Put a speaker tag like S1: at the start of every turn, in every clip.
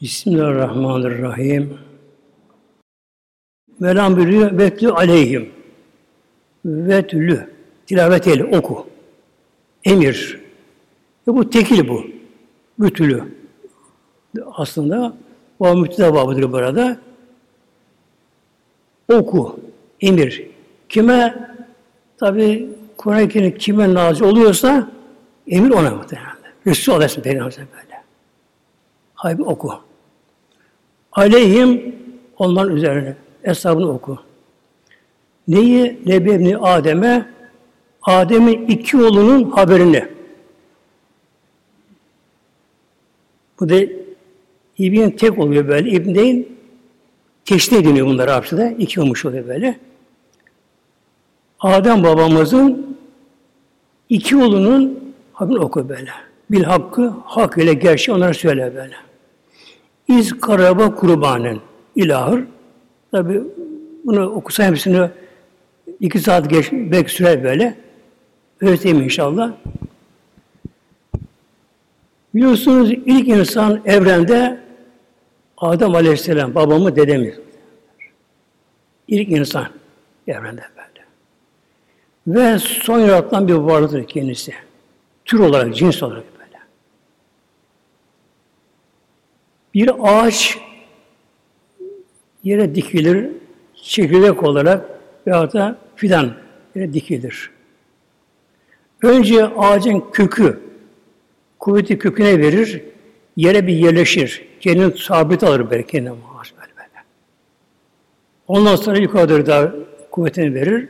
S1: Bismillahirrahmanirrahim. Mevlam buyuruyor, vetlü aleyhim. Vetlü. Tilavet eyle, oku. Emir. Ve bu tekil bu. Bütülü. Aslında o müpteda babıdır burada. Oku. Emir. Kime tabi Kur'an-ı kime nazil oluyorsa emir ona muhtemelen. Resul Aleyhisselam Peygamber böyle. Haybi oku. Aleyhim onların üzerine. Hesabını oku. Neyi? Nebebni Adem'e Adem'in iki oğlunun haberini. Bu da İbn tek oluyor böyle. İbn değil, teşne deniyor bunlar Arapçada. İki olmuş oluyor böyle. Adem babamızın iki oğlunun haberini oku böyle. Bil hakkı, hak ile gerçeği onlara söyle böyle. İz karaba kurbanın ilahır. Tabi bunu okusa hepsini iki saat geç, belki sürer böyle. Öğreteyim inşallah. Biliyorsunuz ilk insan evrende Adem Aleyhisselam, babamı dedemiz. İlk insan evrende böyle. Ve son yaratılan bir varlıktır kendisi. Tür olarak, cins olarak böyle. Bir ağaç yere dikilir, çekirdek olarak veyahut da fidan yere dikilir. Önce ağacın kökü, kuvveti köküne verir, yere bir yerleşir. Kendini sabit alır böyle kendine ağaç böyle böyle. Ondan sonra yukarıda daha kuvvetini verir.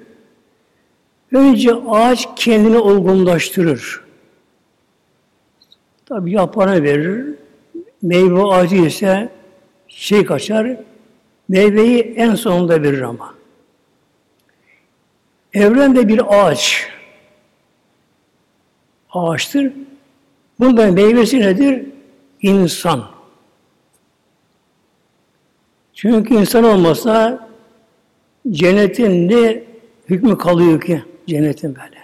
S1: Önce ağaç kendini olgunlaştırır. Tabi yaprağını verir. Meyve ağacı ise şey kaçar, meyveyi en sonunda verir ama. Evrende bir ağaç ağaçtır. Bundan meyvesi nedir? İnsan. Çünkü insan olmasa cennetin ne hükmü kalıyor ki cennetin böyle.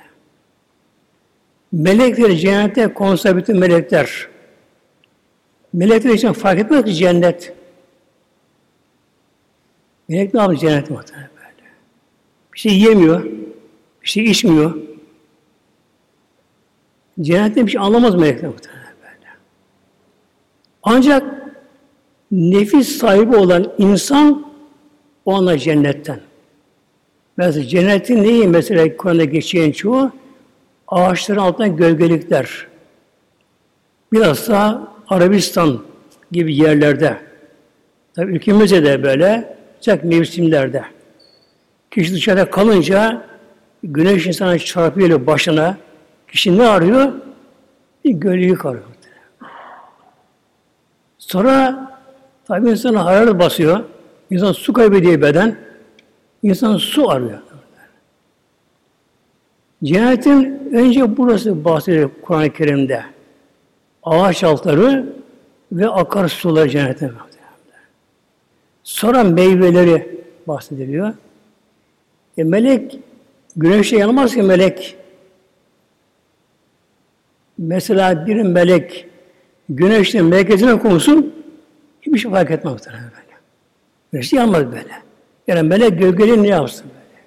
S1: Melekler cennette konsa bütün melekler. Melekler için fark etmez ki cennet. Melek ne yapıyor cennet muhtemelen böyle. Bir şey yemiyor, bir şey içmiyor. Cennetten bir şey anlamaz melekler muhtemelen böyle. Ancak nefis sahibi olan insan o anda cennetten. Mesela cennetin neyi mesela Kur'an'da geçen çoğu? Ağaçların altından gölgelikler. Bilhassa Arabistan gibi yerlerde. Tabi ülkemizde de böyle sıcak mevsimlerde. Kişi dışarıda kalınca güneş insana çarpıyor başına. Kişi ne arıyor? Bir gölgelik arıyor. Sonra tabi insana hararet basıyor. İnsan su kaybediyor beden. İnsan su arıyor. Cennetin önce burası bahsediyor Kur'an-ı Kerim'de. Ağaç altları ve akarsular cennetin. Sonra meyveleri bahsediliyor. E melek güneşte yanmaz ki melek. Mesela bir melek güneşte merkezine konsun hiçbir şey fark etmez muhtemelen böyle. Güneşte yanmaz böyle. Yani melek gölgeliği ne yapsın böyle?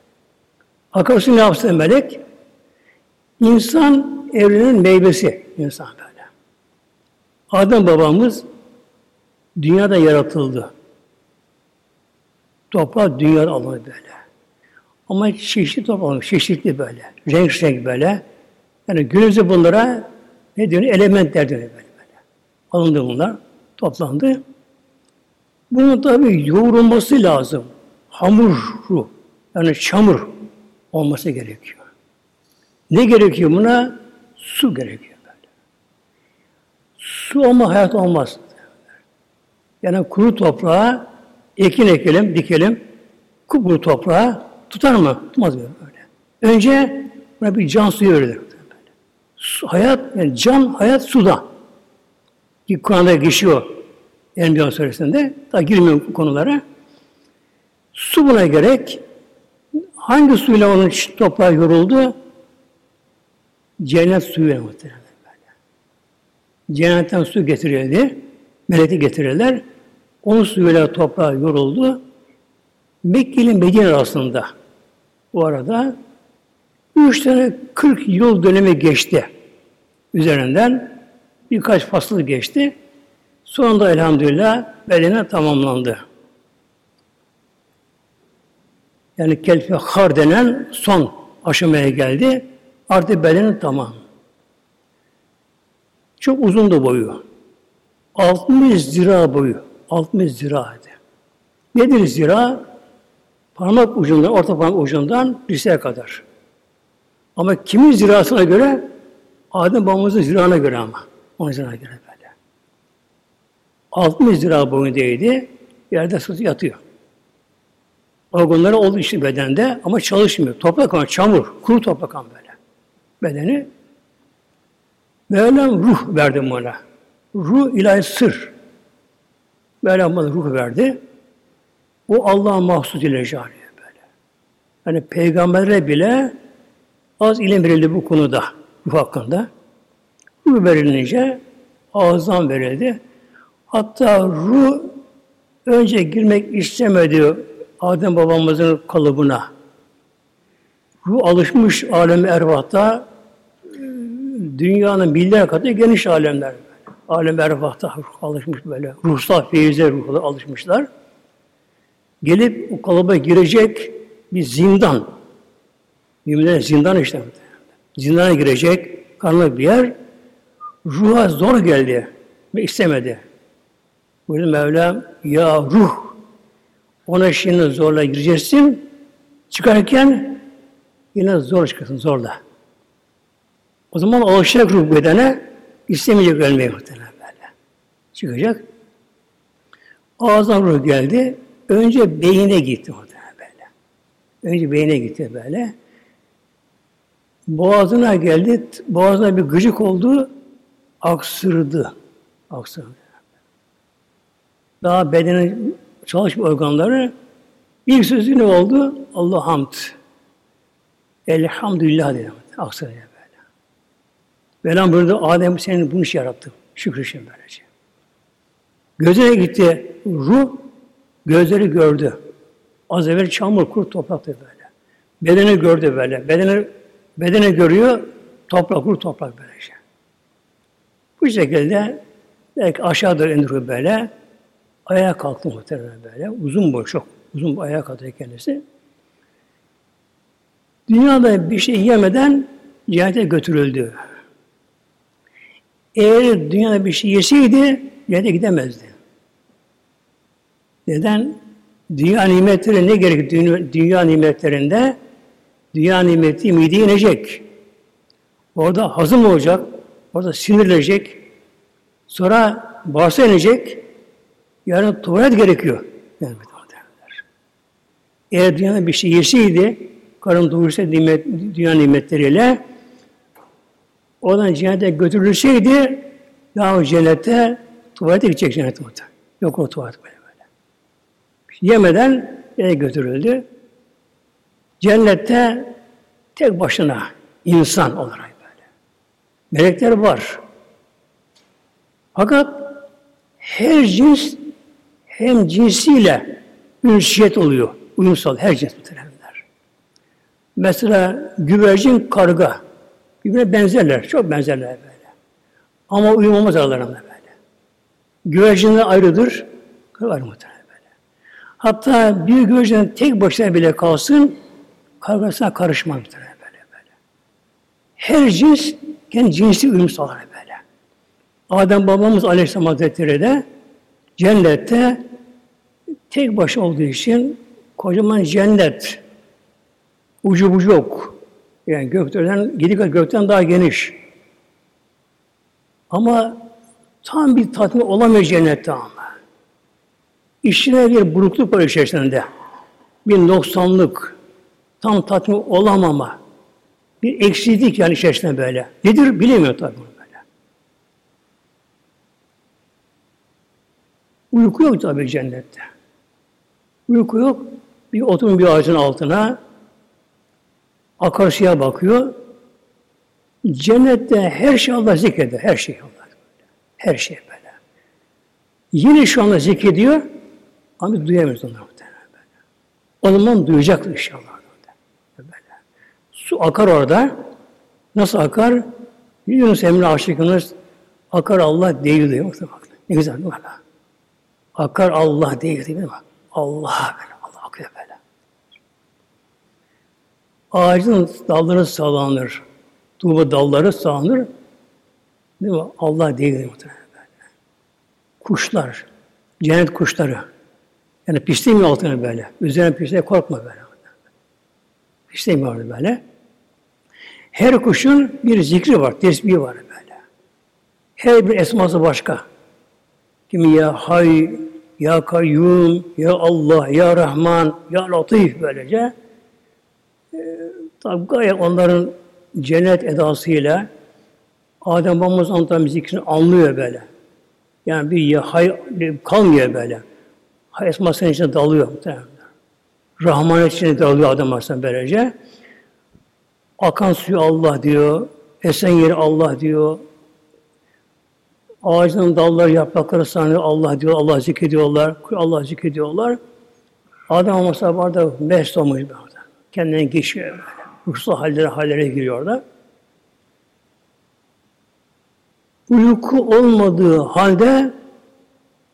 S1: Akarsu ne yapsın melek? İnsan evrenin meyvesi insan böyle. Adem babamız dünyada yaratıldı. Toprak dünyada alındı böyle. Ama çeşitli toprak çeşitli böyle. Renk renk böyle. Yani günümüzde bunlara ne diyor? Elementler diyor böyle. böyle. Alındı bunlar. Toplandı. Bunun tabi yoğrulması lazım. Hamuru, yani çamur olması gerekiyor. Ne gerekiyor buna? Su gerekiyor. Su olma hayat olmaz. Yani kuru toprağa ekin ekelim, dikelim. Kuru toprağa tutar mı? Tutmaz böyle. Önce buna bir can suyu verilir. Su, hayat, yani can, hayat suda. Ki Kur'an'da geçiyor. Enbiya suresinde. Daha girmiyorum konulara. Su buna gerek. Hangi suyla onun toprağı yoruldu? Cennet suyu muhtemelen. Cennetten su getirildi. meleti getirirler. Onun suyuyla toprağa yoruldu. Mekke ile Medine arasında bu arada üç tane 40 yıl dönemi geçti üzerinden. Birkaç fasıl geçti. Sonunda elhamdülillah bedene tamamlandı. Yani kelfe har denen son aşamaya geldi. Artık bedeni tamam. Çok uzundu boyu. 60 zira boyu. 60 ziraydı. Nedir zira? Parmak ucundan, orta parmak ucundan dirseğe kadar. Ama kimin zirasına göre? Adem babamızın zirana göre ama. Onun zirana göre böyle. 60 zira boyundaydı. Yerde sırt yatıyor. Organları oldu işte bedende ama çalışmıyor. Toprak ama çamur, kuru toprak ama böyle. Bedeni. Mevlam ruh verdi ona. Ruh ilahi sır. Mevlam bana ruh verdi. O Allah'a mahsus ile böyle. Yani peygamberlere bile az ilim verildi bu konuda, ruh hakkında. Ruh verilince ağızdan verildi. Hatta ruh önce girmek istemedi Adem babamızın kalıbına. Ruh alışmış alem ervahta dünyanın milyar katı geniş alemler. Alem ervahta alışmış böyle. Ruhsal feyize ruhla alışmışlar. Gelip o kalıba girecek bir zindan. Müminler zindan işte. Zindana girecek karanlık bir yer. Ruha zor geldi ve istemedi. Buyurdu Mevlam, ya ruh ona şimdi zorla gireceksin. Çıkarken yine zor çıkarsın, zorla. O zaman alışacak ruh bedene, istemeyecek ölmeyi muhtemelen böyle. Çıkacak. Ağzından ruh geldi. Önce beyine gitti muhtemelen böyle. Önce beyine gitti böyle. Boğazına geldi. Boğazına bir gıcık oldu. Aksırdı. Aksırdı. Daha bedenin çalışma organları bir sözü ne oldu? Allah hamd. Elhamdülillah dedi. Aksaraya böyle. Velham burada Adem senin bunu şey yarattı. Şükrü için böylece. Gözüne gitti ruh, gözleri gördü. Az evvel çamur, kurt, topraktı böyle. Bedeni gördü böyle. Bedeni, bedeni görüyor, toprak, kurt, toprak böylece. Bu şekilde belki aşağı indiriyor böyle. Ayağa kalktı muhtemelen böyle. Uzun boy, çok uzun boy ayağa kalktı kendisi. Dünyada bir şey yemeden cennete götürüldü. Eğer dünyada bir şey yeseydi cennete gidemezdi. Neden? Dünya nimetleri ne gerek? Dünya, nimetlerinde dünya nimeti mideye inecek. Orada hazım olacak, orada sinirlenecek, sonra bağırsa inecek, Yarın tuvalet gerekiyor. Yani Eğer dünyada bir şey yeseydi, karın doyursa nimet, dünya nimetleriyle, oradan cennete götürülseydi, daha o cennete tuvalete gidecek cennete muhtemelen. Yok o tuvalet böyle böyle. Yemeden eve götürüldü. Cennette tek başına insan olarak böyle. Melekler var. Fakat her cins hem cinsiyle ünsiyet oluyor. Uyumsal her cins muhtemelenler. Mesela güvercin karga. Birbirine benzerler. Çok benzerler böyle. Ama uyumamaz aralarında böyle. Güvercinler ayrıdır. Karga ayrı muhtemelen böyle. Hatta bir güvercin tek başına bile kalsın kargasına karışmaz muhtemelen böyle böyle. Her cins kendi cinsi uyum sağlar böyle. Adem babamız Aleyhisselam Hazretleri de cennette tek baş olduğu için kocaman cennet ucu bucu yok. Yani gökten, gidi gökten daha geniş. Ama tam bir tatmin olamıyor cennette ama. İşine bir burukluk var içerisinde. Bir noksanlık, tam tatmin olamama, bir eksiklik yani içerisinde böyle. Nedir bilemiyor tabii bunu böyle. Uyku yok tabii cennette. Uyku yok. Bir oturun bir ağacın altına akarsuya bakıyor. Cennette her şey Allah zikreder. Her şey Allah. Her şey böyle. Yine şu anda zikrediyor ama duyamıyoruz onları muhtemelen böyle. O zaman duyacak inşallah. Böyle. Su akar orada. Nasıl akar? Yunus Emre aşıkımız akar Allah değil diyor. Ne güzel mi? Akar Allah değil mi? Allah böyle. Allah akıyor böyle. Ağacın dalları sağlanır. Tuğba dalları sağlanır. Değil mi? Allah değil muhtemelen böyle. Kuşlar, cennet kuşları. Yani pislemiyor altına böyle. Üzerine pisliğe korkma böyle. Pislemiyor böyle. Her kuşun bir zikri var, tesbihi var böyle. Her bir esması başka. Kimi ya hay, ya kayyum, ya Allah, ya Rahman, ya Latif böylece. E, tabi gayet onların cennet edasıyla Adem babamız anlatan zikrini anlıyor böyle. Yani bir hay kalmıyor böyle. Hay esmasının içine dalıyor muhtemelen. Rahman içine dalıyor Adem Aleyhisselam böylece. Akan suyu Allah diyor. Esen yeri Allah diyor. Ağacın dalları, yaprakları sanıyor Allah diyor. Allah zikrediyorlar. Allah zikrediyorlar. Adam olmasa barda mest olmuş böyle. Kendine geçiyor böyle. Ruhsal hallere, hallere giriyor da. Uyku olmadığı halde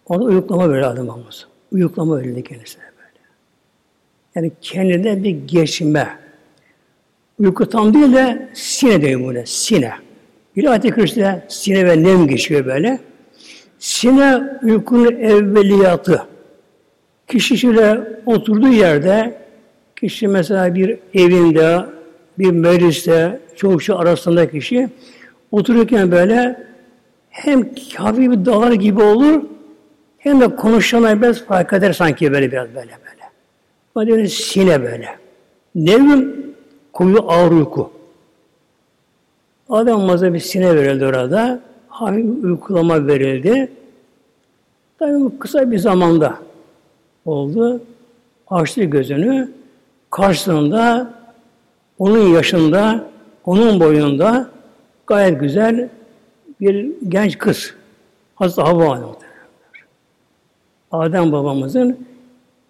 S1: ona uyuklama böyle adam olmaz. Uyuklama verildi kendisine böyle. Yani kendine bir geçme. Uyku tam değil de sine diyor böyle, sine. Bir kürsüde sine ve nem geçiyor böyle. Sine uykunun evveliyatı. Kişi şöyle oturduğu yerde, kişi mesela bir evinde, bir mecliste, çokça arasında kişi otururken böyle hem hafif bir dalar gibi olur, hem de konuşanlar biraz fark eder sanki böyle biraz böyle böyle. Böyle sine böyle. Nevim kuyu ağır uyku. Adam maza bir sine verildi orada. Hafif uykulama verildi. Tabii kısa bir zamanda oldu. Açtı gözünü. Karşısında onun yaşında, onun boyunda gayet güzel bir genç kız. Hazreti Havva. Adem babamızın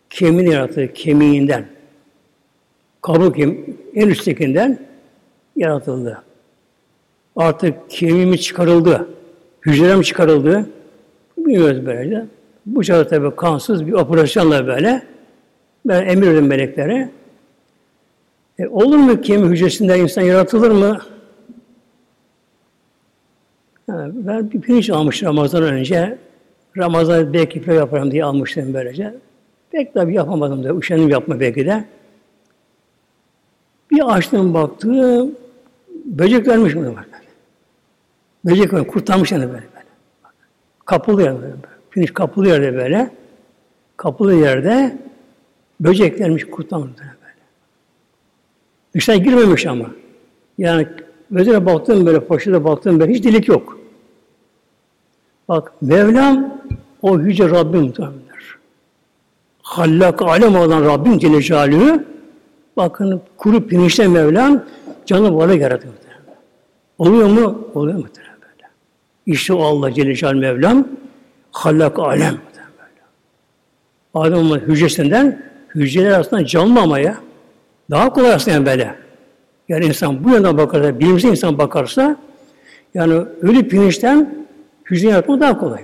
S1: kemiğini yarattığı kemiğinden. Kabuk kem en üsttekinden yaratıldı. Artık kemiğimiz çıkarıldı. Hücrem çıkarıldı. Bilmiyoruz böylece. Bu çağda tabi kansız bir operasyonla böyle ben emir verdim meleklere. E, olur mu kemik hücresinden insan yaratılır mı? Yani ben bir pirinç almıştım Ramazan önce. Ramazan belki pilav yaparım diye almıştım böylece. Pek tabi yapamadım da, üşendim yapma belki de. Bir açtım baktım, böcek vermiş mi var? Böcek var, kurtarmış yani böyle. böyle. Kapılı yerde böyle. Pirinç kapılı yerde böyle. Kapılı yerde böceklermiş kurtarmış böyle. İşte girmemiş ama. Yani Vezire baktım böyle, poşete baktım böyle, hiç delik yok. Bak, Mevlam o yüce Rabbim muhtemelenler. Hallak alem olan Rabbim Celle Celaluhu bakın kuru pirinçte Mevlam canı varlık yaratıyor. Oluyor mu? Oluyor mu? Böyle. İşte o Allah Celle Celaluhu Mevlam hallak alem. Adem'in hücresinden hücreler aslında canlı ama ya. Daha kolay aslında yani böyle. Yani insan bu yana bakarsa, bilimsel insan bakarsa yani ölü pirinçten hücre yaratmak daha kolay.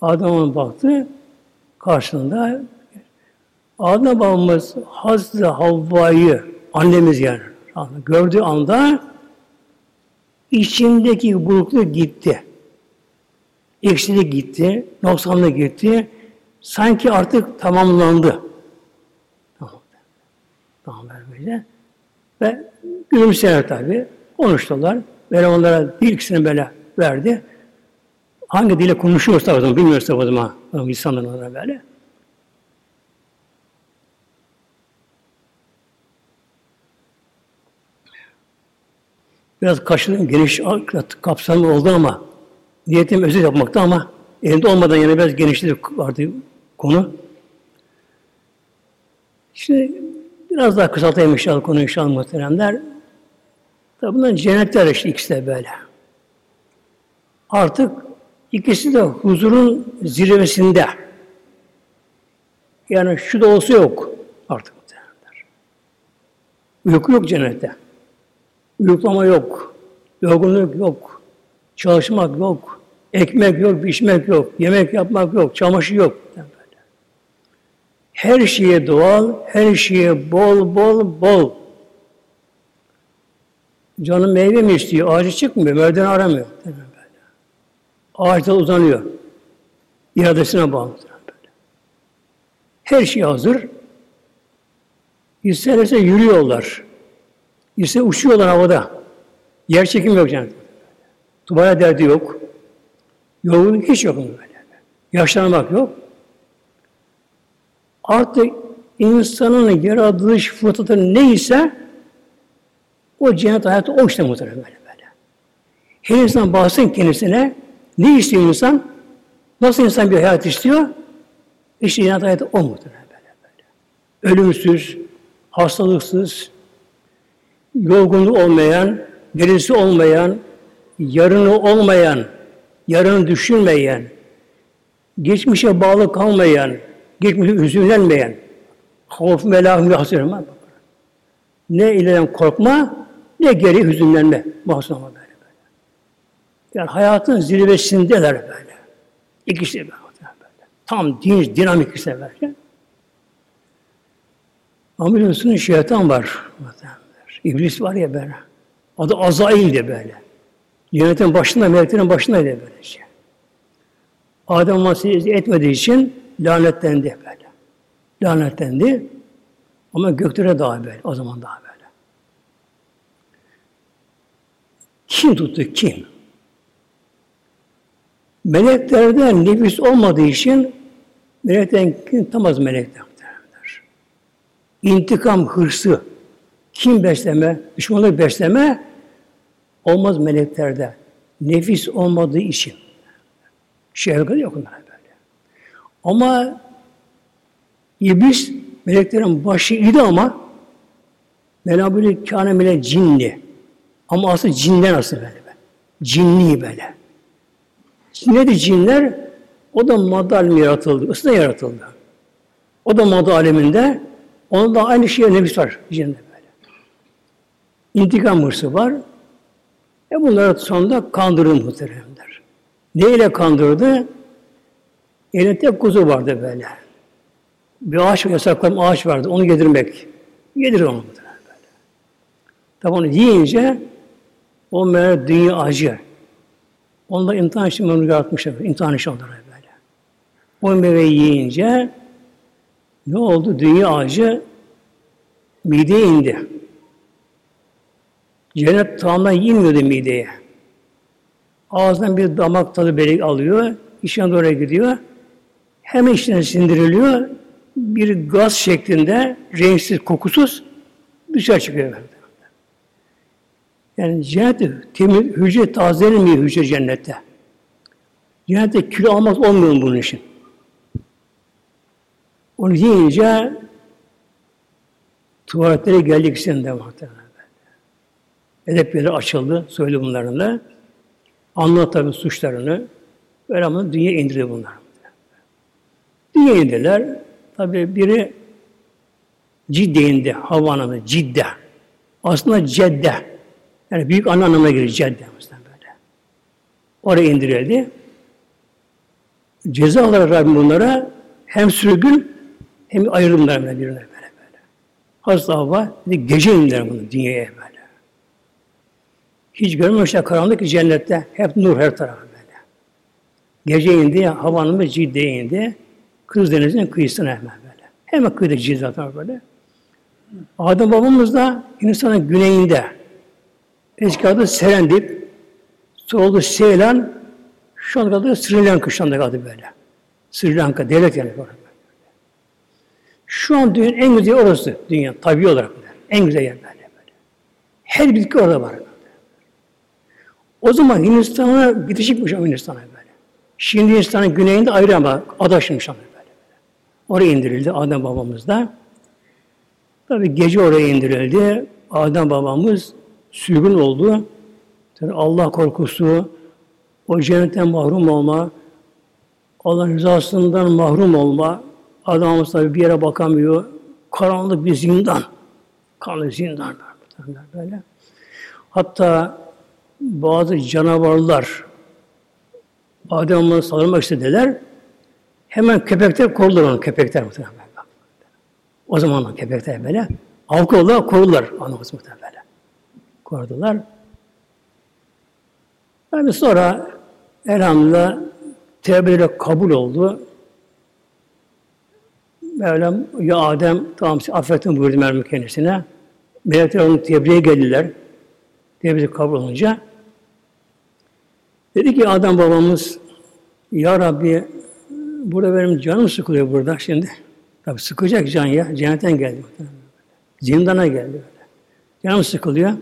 S1: Adam'ın baktı karşında Adem babamız Hazreti Havva'yı annemiz yani gördüğü anda içindeki burukluk gitti. Eksilik gitti, noksanlık gitti. Sanki artık tamamlandı. Tamam böyle. Ve gülümseyer tabi. Konuştular. Böyle onlara bir ikisini böyle verdi. Hangi dile konuşuyorsa o zaman bilmiyorsa o zaman insanlar onlara böyle. Biraz kaşının geniş kapsamlı oldu ama niyetim özet yapmakta ama elinde olmadan yine biraz genişledi vardı konu. Şimdi Biraz daha kısaltayım inşallah konu inşallah muhteremler. Tabi bunların cennetler işte ikisi de böyle. Artık İkisi de huzurun zirvesinde. Yani şu da olsa yok artık. Uyku yok cennette. Uyuklama yok. Yorgunluk yok. Çalışmak yok. Ekmek yok, pişmek yok. Yemek yapmak yok. Çamaşır yok. Her şeye doğal, her şeye bol bol bol. Canım meyve mi istiyor? Ağacı çıkmıyor, merdiven aramıyor. Ağaçta uzanıyor. İradesine bağlı. Her şey hazır. İsterse yürüyorlar. İsterse uçuyorlar havada. Yer çekim yok cennet. Tubaya derdi yok. Yorgunluk hiç yok böyle. Yaşlanmak yok. Artık insanın yaratılış fıtratı neyse o cennet hayatı o işte muhtemelen böyle böyle. Her insan baksın kendisine ne istiyor insan? Nasıl insan bir hayat istiyor? İşte cennet hayatı o muhtemelen böyle böyle. Ölümsüz, hastalıksız, yorgunluğu olmayan, gerisi olmayan, yarını olmayan, yarını düşünmeyen, geçmişe bağlı kalmayan, geçmişe üzülenmeyen, havf melahım yahsırma. Ne ileriden korkma, ne geri hüzünlenme. Mahsuma böyle böyle. Yani hayatın zirvesindeler böyle. İkisi böyle. Tam din, dinamik ikisi böyle. Ama biliyorsunuz şeytan var. İblis var ya böyle. Adı Azail de böyle. Yönetim başında, meleklerin başında de böyle şey. Adem Masih'i etmediği için lanetlendi böyle. Lanetlendi. Ama göklere daha böyle. O zaman daha böyle. Kim tuttu? Kim? Meleklerden nefis olmadığı için melekten kim tutamaz melekten. İntikam hırsı, kim besleme, düşmanlık besleme olmaz meleklerde. Nefis olmadığı için. Şehvet yok onlara. Ama iblis meleklerin başı idi ama melabülü kâne mele cinni. Ama asıl cinden asıl böyle. Böyle. Ne de cinler? O da madde alemi yaratıldı. Isına yaratıldı. O da madde aleminde. Onun da aynı şeye nefis var. Cininde böyle. İntikam hırsı var. E bunları sonunda kandırır muhteremler. Neyle kandırdı? Elinde kuzu vardı böyle. Bir ağaç, yasaklanan ağaç vardı. Onu yedirmek. Yedir onu böyle. Tabi onu yiyince o meğer dünya acı. Onda imtihan için onu yaratmışlar. İmtihan için onlara böyle. O meyveyi yiyince ne oldu? Dünya ağacı mideye indi. Cennet tamamen inmiyordu mideye. Ağzından bir damak tadı böyle alıyor, içine doğru gidiyor. Hemen içine sindiriliyor. Bir gaz şeklinde, renksiz, kokusuz dışarı çıkıyor. Yani cennet temiz, hücre tazelenmiyor hücre cennette. Cennette kilo almaz olmuyor bunun için. Onu yiyince tuvaletlere geldik sen de. Edepleri açıldı, söyledi bunların da. Anlat tabi suçlarını. Böyle ama dünya indiriyor bunlar. Dünya indirdiler. Tabi biri Cidde indi. Havva anlamı. Cidde. Aslında Cedde. Yani büyük anne anlamına gelir Cedde. Böyle. Oraya indirildi. Ceza olarak Rabbim bunlara hem sürgün hem ayrılımlar böyle birine böyle böyle. Hazreti Havva gece indiler bunu dünyaya böyle. Hiç görmemişler karanlık cennette. Hep nur her tarafı böyle. Gece indi, havanımız ciddiye indi. Kız denizinin kıyısına hemen böyle. Hemen kıyıda zaten böyle. Adem babamız da insanın güneyinde. Eski adı Serendip. Sonra Seylan. Şu anda adı Sri Lanka şu anda adı böyle. Sri Lanka devlet yani. Böyle. Şu an dünyanın en güzel orası. Dünya tabi olarak. En güzel yer böyle. böyle. Her bitki orada var. O zaman Hindistan'a bitişikmiş o Hindistan'a böyle. Şimdi Hindistan'ın güneyinde ayrı ama adaşmış ama böyle. Oraya indirildi Adem babamız da. Tabi gece oraya indirildi. Adem babamız sürgün oldu. Tabi Allah korkusu, o cennetten mahrum olma, Allah'ın rızasından mahrum olma, adamımız tabi bir yere bakamıyor, karanlık bir zindan, karanlık zindan böyle. Hatta bazı canavarlar Adem'e saldırmak istediler. Hemen köpekler korudular onu, köpekler muhtemelen. O zaman köpekler böyle. Halkı olarak korudular anamız muhtemelen böyle. Korudular. Yani sonra elhamdülillah tevbeleri kabul oldu. Mevlam ya Adem tamam affettim buyurdu Mevlam kendisine. Melekler onu tebriğe geldiler. Tebriği kabul olunca dedi ki Adem babamız Ya Rabbi burada benim canım sıkılıyor burada şimdi. Tabi sıkacak can ya. Cennetten geldi. Zindana geldi. Canım sıkılıyor.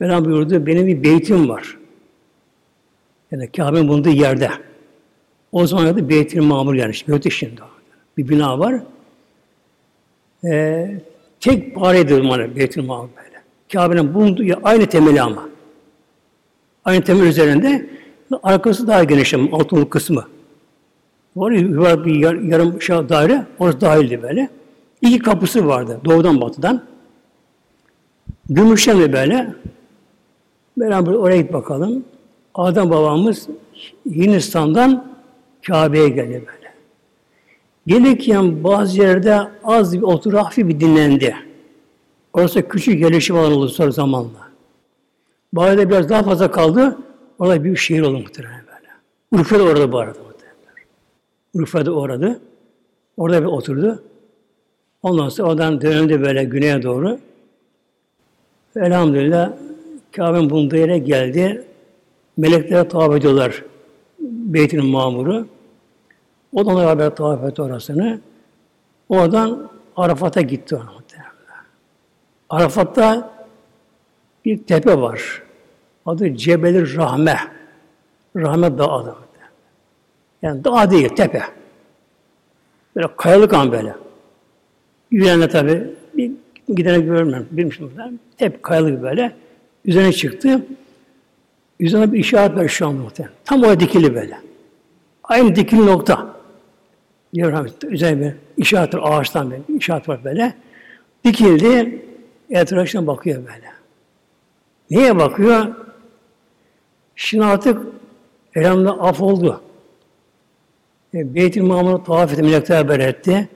S1: Mevlam buyurdu, benim bir beytim var. Yani Kabe'nin bulunduğu yerde. O zaman adı Beyt-i Mamur yani. Götü şimdi. Bir bina var. Ee, tek paredir umarım Beyt-i Mamur böyle. Kabe'nin bulunduğu yer, aynı temeli ama. Aynı temel üzerinde arkası daha geniş ama kısmı. Var, var bir yar, yarım şey daire, orası dahildi böyle. İki kapısı vardı, doğudan batıdan. Gümüşten de böyle. Beraber oraya git bakalım. Adem babamız Hindistan'dan Kabe'ye geldi böyle. Gelirken bazı yerde az bir otur, hafif bir dinlendi. Orası küçük gelişim alanı oldu sonra zamanla. Bazı biraz daha fazla kaldı. Orada büyük şehir oldu muhtemelen böyle. Urfa da orada bu arada muhtemelen. Urfa da orada. Bir oturdu. Ondan sonra oradan döndü böyle güneye doğru. Elhamdülillah Kabe'nin bulunduğu yere geldi. Melekler tavaf ediyorlar Beyt'in mamuru. O da beraber tavaf etti orasını. Oradan Arafat'a gitti Arafat'ta bir tepe var. Adı Cebeli Rahme. Rahmet Dağı adı. Yani dağ değil, tepe. Böyle kayalık an böyle. Yürüyenler tabi bir gidene görmem, bilmişim ben. Hep kayalık böyle. Üzerine çıktı. Üzerine bir işaret var şu an muhtemelen. Tam oraya dikili böyle. Aynı dikili nokta. Diyor üzerine bir işaret var, ağaçtan bir işaret var böyle. Dikildi, etrafına bakıyor böyle. Niye bakıyor? Şimdi artık elhamdülillah af oldu. E, Beyt-i Mamur'u tavaf etti, melekler haber etti.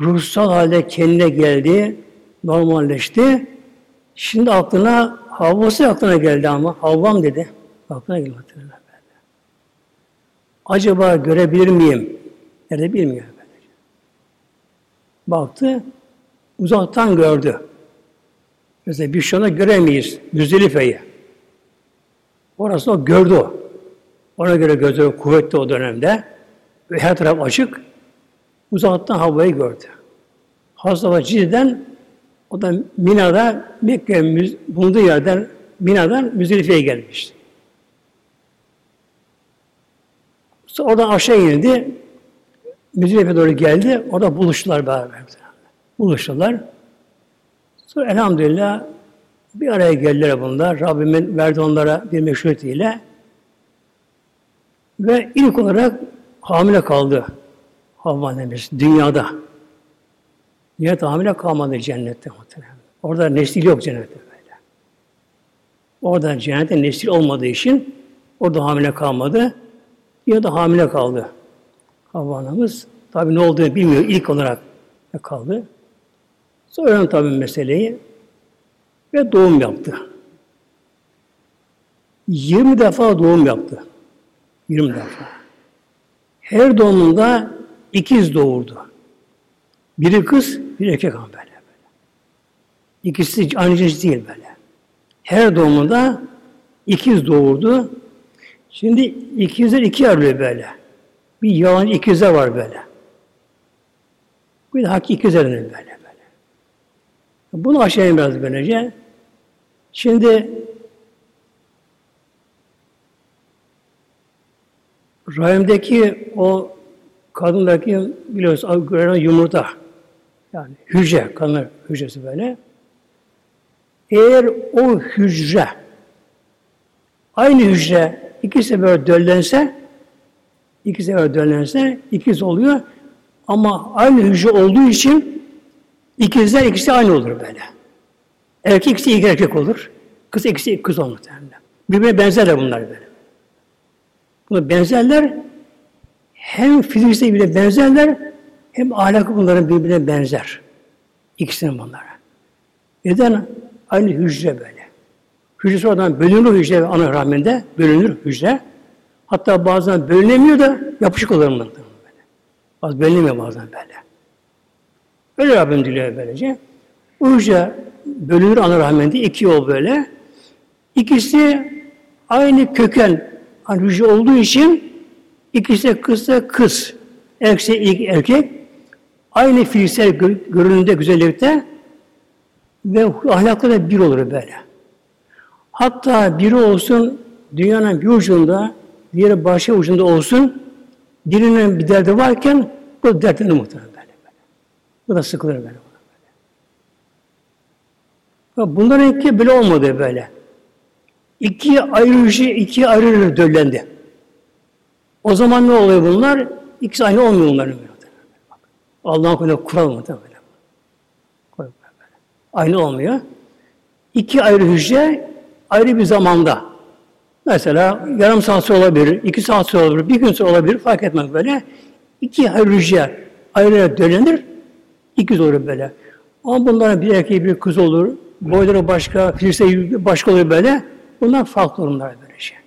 S1: Ruhsal halde kendine geldi, normalleşti. Şimdi aklına Havvası aklına geldi ama. Havvam dedi. Aklına geldi. Acaba görebilir miyim? Nerede bilmiyor. Baktı, uzaktan gördü. Mesela bir şu anda göremeyiz Müzdelife'yi. Orası o gördü. Ona göre gözleri kuvvetli o dönemde. Ve her taraf açık. Uzaktan havayı gördü. Hazreti Cidden o da Mina'da Mekke bulunduğu yerden Mina'dan Müzdelife'ye gelmişti. Sonra oradan aşağı indi. Müzdelife'ye doğru geldi. Orada buluştular beraber. Buluştular. Sonra elhamdülillah bir araya geldiler bunlar. Rabbimin verdi onlara bir meşrutiyle. Ve ilk olarak hamile kaldı Havva annemiz dünyada. Nihat hamile kalmadı cennette muhtemelen. Orada nesil yok cennette böyle. Orada cennette nesil olmadığı için orada hamile kalmadı. Ya da hamile kaldı. Havva anamız. Tabi ne olduğunu bilmiyor. ilk olarak kaldı. Sonra tabi meseleyi ve doğum yaptı. 20 defa doğum yaptı. 20 defa. Her doğumunda ikiz doğurdu. Biri kız, bir erkek ama böyle. böyle. İkisi aynı cins değil böyle. Her doğumunda ikiz doğurdu. Şimdi ikizler iki ayrılıyor böyle. Bir yalan ikizler var böyle. Bir de hak ikizler böyle böyle. Bunu aşağıya biraz böylece. Şimdi rahimdeki o kadındaki biliyorsunuz yumurta yani hücre, kanı hücresi böyle. Eğer o hücre aynı hücre iki sefer döllense iki sefer döllense ikiz oluyor. Ama aynı hücre olduğu için ikizler ikisi aynı olur böyle. Erkek ikisi iki erkek olur. Kız ikisi kız olur. Birbirine benzerler bunlar böyle. Buna benzerler hem fiziksel bile benzerler hem ahlakı bunların birbirine benzer. İkisinin bunlara. Neden? Aynı hücre böyle. Hücre sonradan bölünür hücre ana rahminde, bölünür hücre. Hatta bazen bölünemiyor da yapışık olur bunlar. Böyle. Az bölünemiyor bazen böyle. Öyle Rabbim diliyor böylece. O hücre bölünür ana rahminde iki yol böyle. İkisi aynı köken hani hücre olduğu için ikisi de kız. Erkekse erkek. Aynı fiziksel görünümde, güzellikte ve ahlakla da bir olur böyle. Hatta biri olsun dünyanın bir ucunda, diğeri başka ucunda olsun, birinin bir derdi varken bu derdini muhtemelen böyle. Bu da sıkılır böyle. böyle. Bunların iki böyle olmadı böyle. İki ayrı şey, iki ayrı döllendi. O zaman ne oluyor bunlar? İkisi aynı olmuyor bunların. Allah'ın koyduğu kural mı? Aynı olmuyor. İki ayrı hücre ayrı bir zamanda. Mesela yarım saat olabilir, iki saat olabilir, bir gün sonra olabilir, fark etmez böyle. İki ayrı hücre ayrı dönenir, ikiz olur böyle. Ama bunların bir erkeği bir kız olur, boyları başka, fiziksel başka olur böyle. Bunlar farklı durumlar böyle şey.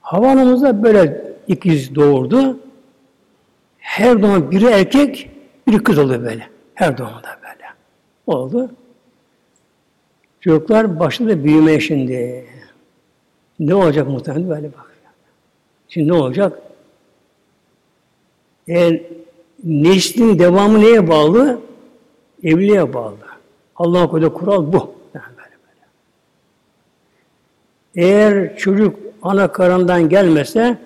S1: Havanımızda böyle ikiz doğurdu. Her doğum biri erkek, biri kız oluyor böyle. Her doğumda böyle. Oldu. Çocuklar başladı büyümeye şimdi. Ne olacak muhtemelen böyle bak. Şimdi ne olacak? Eğer neslin devamı neye bağlı? Evliliğe bağlı. Allah'ın koyduğu kural bu. Yani böyle böyle. Eğer çocuk ana karından gelmese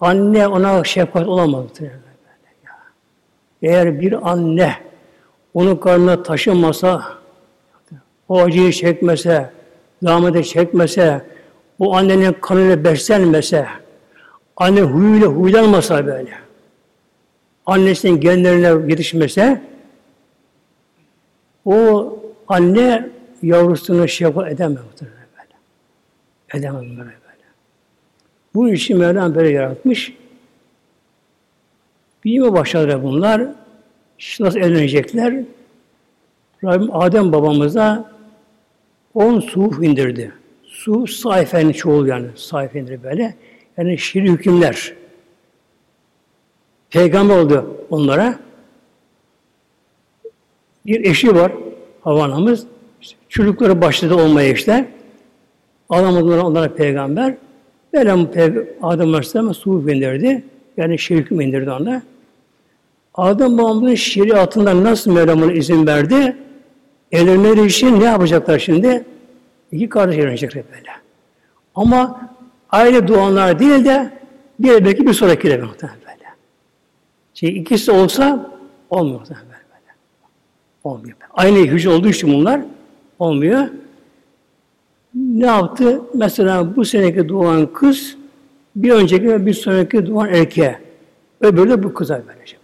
S1: anne ona şefkat olamaz. Eğer bir anne onun karnına taşımasa, o acıyı çekmese, zahmeti çekmese, o annenin kanıyla beslenmese, anne huyuyla huylanmasa böyle, annesinin genlerine yetişmese, o anne yavrusunu şefkat edemez Edemez böyle. Bu işi Mevlam böyle yaratmış. Bilime başladılar bunlar. İşte nasıl evlenecekler? Rabbim Adem babamıza on suhuf indirdi. Su sayfenin çoğul yani. Sayfe indirdi böyle. Yani şiir hükümler. Peygamber oldu onlara. Bir eşi var Havanamız. İşte çocukları başladı olmaya işte. Alamadılar onlara peygamber. Velham Adem Aleyhisselam'a suhuf indirdi. Yani şirküm indirdi ona. Adem babamızın şeriatından nasıl Mevlam'a izin verdi? Evlenmeleri için ne yapacaklar şimdi? İki kardeş evlenecekler böyle. Ama aile doğanlar değil de bir belki bir sonraki de muhtemelen böyle. Şey, ikisi olsa olmuyor muhtemelen böyle. Olmuyor. Aynı hücre olduğu için bunlar olmuyor ne yaptı? Mesela bu seneki doğan kız bir önceki ve bir sonraki doğan erkeğe. Öbürü de bu kıza verecek.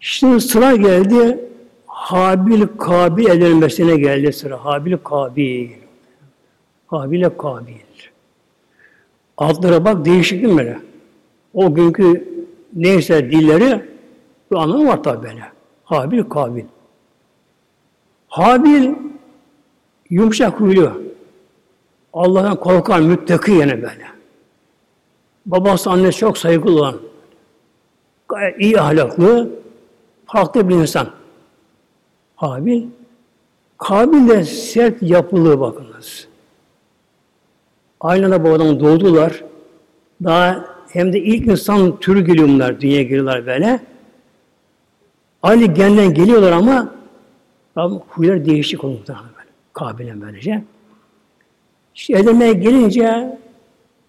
S1: Şimdi sıra geldi Habil Kabil edilmesine geldi sıra. Habil Kabil. Habil Kabil. Adlara bak değişik değil mi böyle? O günkü neyse dilleri bu anlamı var tabi böyle. Habil Kabil. Habil Yumuşak huylu. Allah'tan korkan, müttaki yine böyle. Babası, annesi çok saygılı olan. Gayet iyi ahlaklı, farklı bir insan. Habil. Kabil de sert yapılı bakınız. Aynı anda babadan doğdular. Daha hem de ilk insan türü geliyor bunlar, dünyaya geliyorlar böyle. Aynı genden geliyorlar ama huylar değişik olmuş. Kabil'e böylece. İşte evlenmeye gelince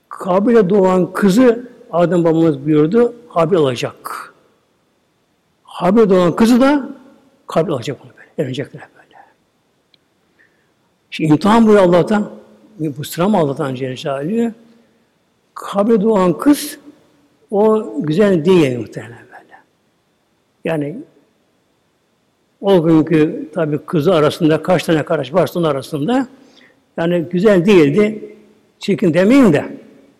S1: Kabil'e doğan kızı Adem babamız buyurdu, Habil alacak. Habil doğan kızı da Kabil alacak onu böyle. Evlenecekler böyle. Şimdi imtihan buyuruyor Allah'tan. bu sıra mı aldatan Celle Kabre doğan kız o güzel değil muhtemelen böyle. Yani o günkü tabi kızı arasında kaç tane kardeş varsa onun arasında yani güzel değildi. Çirkin demeyeyim de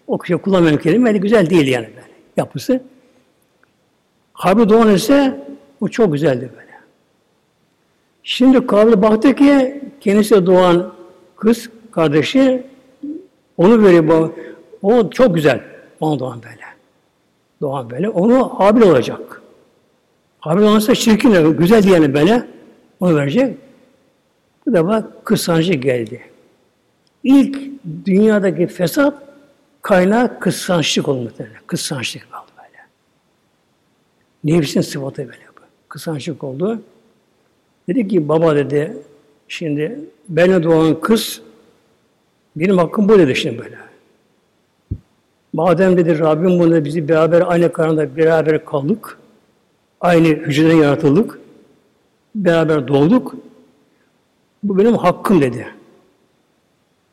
S1: o kişi kullanmayan kelime yani güzel değil yani böyle yapısı. Harbi doğan ise bu çok güzeldi böyle. Şimdi Kabil baktı ki kendisi doğan kız kardeşi onu veriyor. O çok güzel. Onu doğan böyle. Doğan böyle. Onu Habil olacak. Habil olmazsa çirkin, güzel diyeni böyle. Onu verecek. Bu da bak kısancı geldi. İlk dünyadaki fesat kaynağı kıskançlık oldu muhtemelen. Kıskançlık oldu böyle. Nefsin sıfatı böyle bu. Kıskançlık oldu. Dedi ki baba dedi şimdi benle doğan kız benim hakkım bu dedi şimdi böyle. Madem dedi Rabbim bunu bizi beraber aynı karnında beraber kaldık. Aynı hücreden yaratıldık. Beraber doğduk. Bu benim hakkım dedi.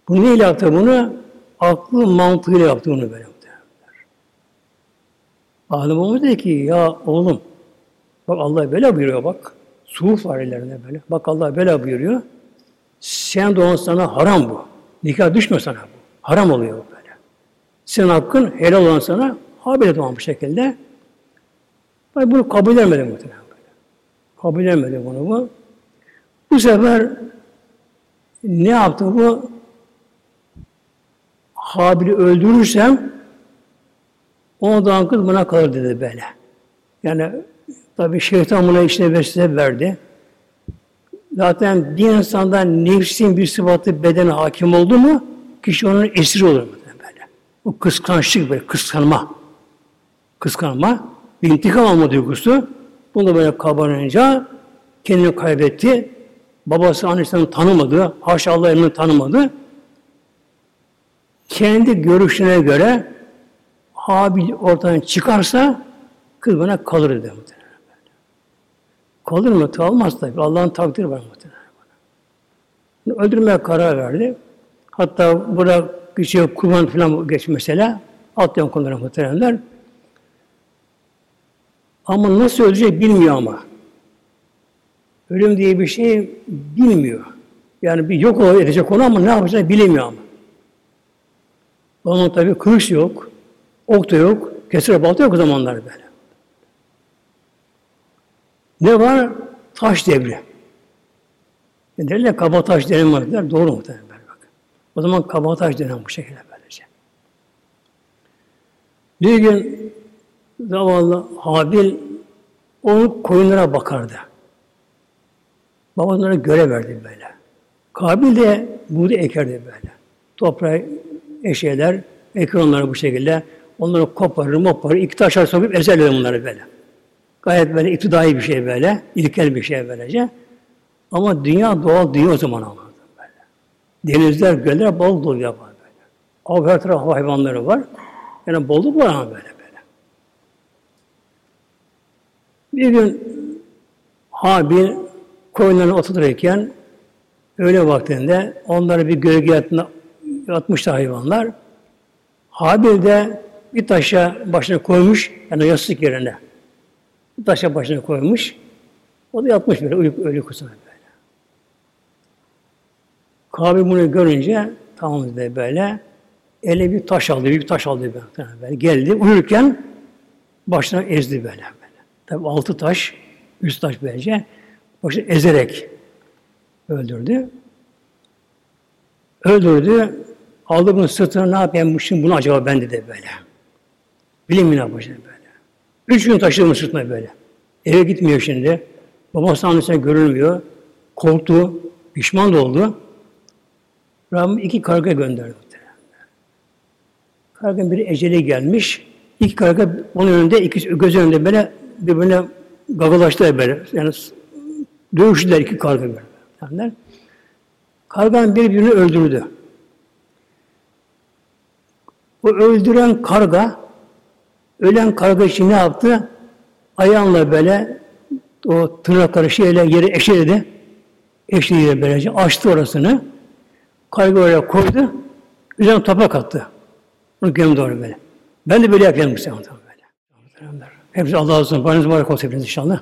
S1: Bu neyle yaptı bunu? Aklı mantığıyla yaptı bunu böyle. Adem olmuş dedi ki ya oğlum bak Allah böyle buyuruyor bak. Suhuf var ellerinde böyle. Bak Allah böyle buyuruyor. Sen doğan sana haram bu. Nikah düşmüyor sana bu. Haram oluyor bu böyle. Senin hakkın helal olan sana habire doğan bu şekilde. Ben bunu kabul etmedim muhtemelen. Kabul etmedim bunu bu. Bu sefer ne yaptı bu? Habil'i öldürürsem o doğan kız buna kalır dedi böyle. Yani tabi şeytan buna içine vesile verdi. Zaten bir insandan nefsin bir sıfatı bedene hakim oldu mu kişi onun esiri olur mu böyle. O kıskançlık böyle, kıskanma. Kıskanma. Bir intikam alma duygusu. Bunu böyle kabarınca kendini kaybetti. Babası annesinden tanımadı. Haşa Allah tanımadı. Kendi görüşüne göre Habil ortadan çıkarsa kız bana kalır dedi. Kalır mı? Kalmaz tabi. Allah'ın takdiri var muhtemelen. Öldürmeye karar verdi. Hatta burada şey kurban falan geç mesela. Atlayan konulara muhtemelenler. Ama nasıl ölecek bilmiyor ama. Ölüm diye bir şey bilmiyor. Yani bir yok edecek onu ama ne yapacağını bilemiyor ama. Onun tabi kılıç yok, ok da yok, kesir balta yok o zamanlar böyle. Ne var? Taş devri. E derler kaba taş dönem var der. Doğru mu der bak. O zaman kaba taş dönem bu şekilde böylece. Bir gün zavallı Habil onu koyunlara bakardı. Babalara görev verdi böyle. Kabil de buğday ekerdi böyle. Toprağı eşeğler, eker onları bu şekilde. Onları koparır, moparır, iki taşlar sokup ezerler bunları böyle. Gayet böyle iktidai bir şey böyle, ilkel bir şey böylece. Ama dünya doğal dünya o zaman ama böyle. Denizler, göller bol dolu yapar böyle. Av her taraf hayvanları var. Yani bolluk var ama böyle böyle. Bir gün Habil koyunlarını otururken öğle vaktinde onları bir gölge altına yatmıştı hayvanlar. Habil de bir taşa başına koymuş, yani yastık yerine. Bir taşa başına koymuş. O da yatmış böyle uyku, uykusuna böyle. Kabil bunu görünce tamam dedi böyle. Eline bir taş aldı, bir taş aldı böyle. böyle. Geldi, uyurken başına ezdi böyle. Tabi altı taş, üst taş böylece başını ezerek öldürdü. Öldürdü. Aldı bunu sırtına ne yapayım şimdi bunu acaba ben dedi böyle. Bilim mi ne yapacağım böyle. Üç gün taşıdı bunu sırtına böyle. Eve gitmiyor şimdi. Babası annesine görülmüyor. Korktu. Pişman da oldu. Rabbim iki karga gönderdi. Karganın biri eceli gelmiş. İki karga onun önünde, ikisi göz önünde böyle birbirine gagalaştı böyle. Yani dövüştüler iki karga böyle. Yani karganın birbirini öldürdü. Bu öldüren karga, ölen karga için ne yaptı? Ayağınla böyle o tırnakları şeyle yeri eşeledi. Eşledi böylece. Açtı orasını. Karga oraya koydu. Üzerine toprak attı. Bunu göm doğru böyle. Ben de böyle yapıyorum bu sefer böyle. Hepsi Allah olsun. Paranız mübarek olsun hepiniz inşallah.